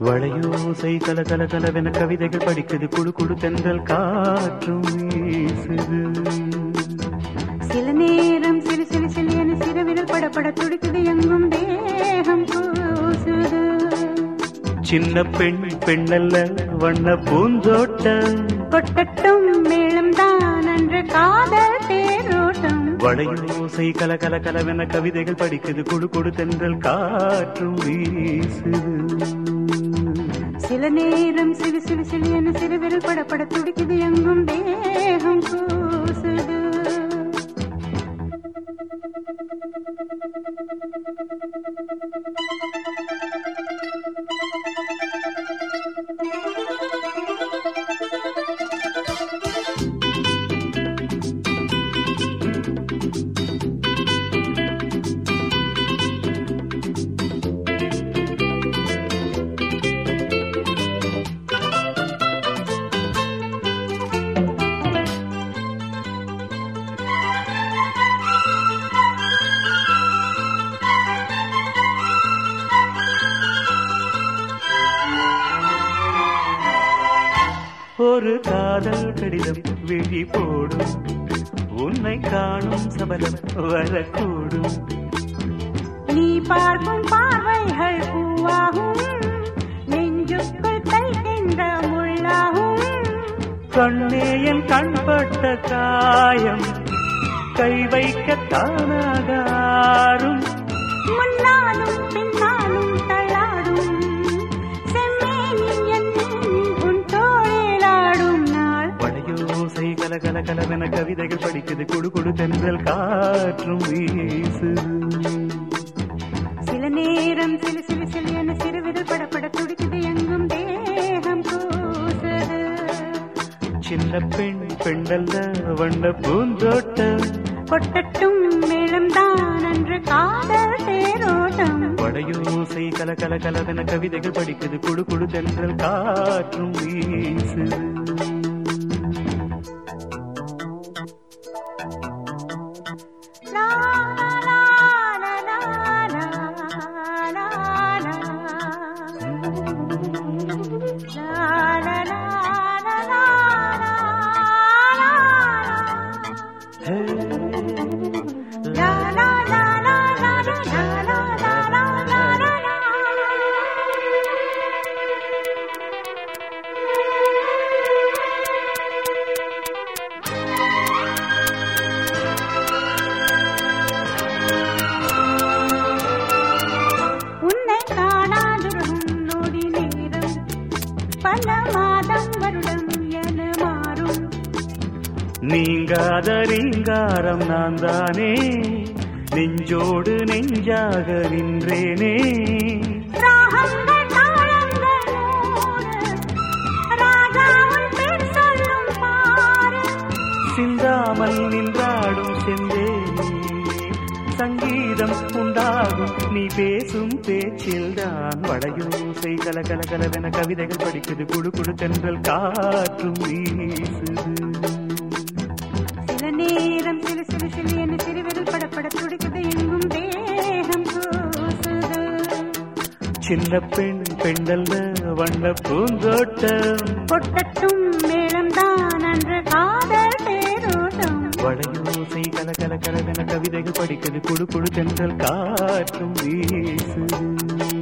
வளையோசை கல கல கலவென கவிதைகள் படிக்குது. குடு குடு தென்றல் காற்றும் வீசுது. சில நேரம் சிறு சிறு சிறு என சிறுவிரல் படப்பட துடிக்குது எங்கும் தேகம் கூசுது சின்ன பெண் பெண்ணல்ல வண்ண பூந்தோட்டம். கொட்டட்டும் மேளம் தான் அன்று காதல் தேரோட்டம். வளையோசை கல கல கலவென கவிதைகள் படிக்குது. குடு குடு தென்றல் காற்றும் வீசுது. சில நேரம் சிறு சிறு சிறு என சிறுவிரல் படப்பட துடிக்குது எங்கும் ஒரு காதல் கடிதம் விழி போடும். உன்னை காணும் சபலம் வரக்கூடும். நீ பார்க்கும் பார்வைகள் பூவாகும். நெஞ்சுக்குள் தைக்கின்ற முள்ளாகும். கண்ணே என் கண்பட்ட காயம் கை வைக்க தானாகாரும் முன்னாலும் கல கல கலவென கவிதைகள் படிக்குது. குடு குடு தென்றல் காற்றும் வீசுது. சில நேரம் சிலு சிலு சிலு என சிறுவிரல் படப்பட துடிக்குது. எங்கும் தேகம் கூசுது. சின்ன பெண் பெண்ணல்ல வண்ண பூந்தோட்டம். கொட்டட்டும் மேளம் தான் அன்று காதல் தேரோட்டம். வளையோசை கல கல கலவென கவிதைகள் படிக்குது. குடு குடு தென்றல் காற்றும் வீசுது. மாதம் வருடம் என மாறும். நீங்காத ரீங்காரம் நான் தானே நெஞ்சோடு நெஞ்சாக நின்றேனே. சிந்தாமல் நின்றாடும் சங்கீதம் உண்டாகும். நீ பேசும் பேச்சில் தான் வளையோசை கல கல கலவென கவிதைகள் படிக்குது. குடு குடு தென்றல் காற்றும் வீசுது. சில நேரம் சிலு சிலு சிலு என சிறுவிரல் படப்பட துடிக்குது. எங்கும் தேகம் சின்ன பெண் பெண்ணல்ல வண்ண பூந்தோட்டம். கொட்டட்டும் மேளம் தான் அன்று காதல் தேரோட்டம். வளையோசை கல கல கலவென கவிதைகள் படிக்குது குழு குழு தென்றல் காற்றும் வீசுது.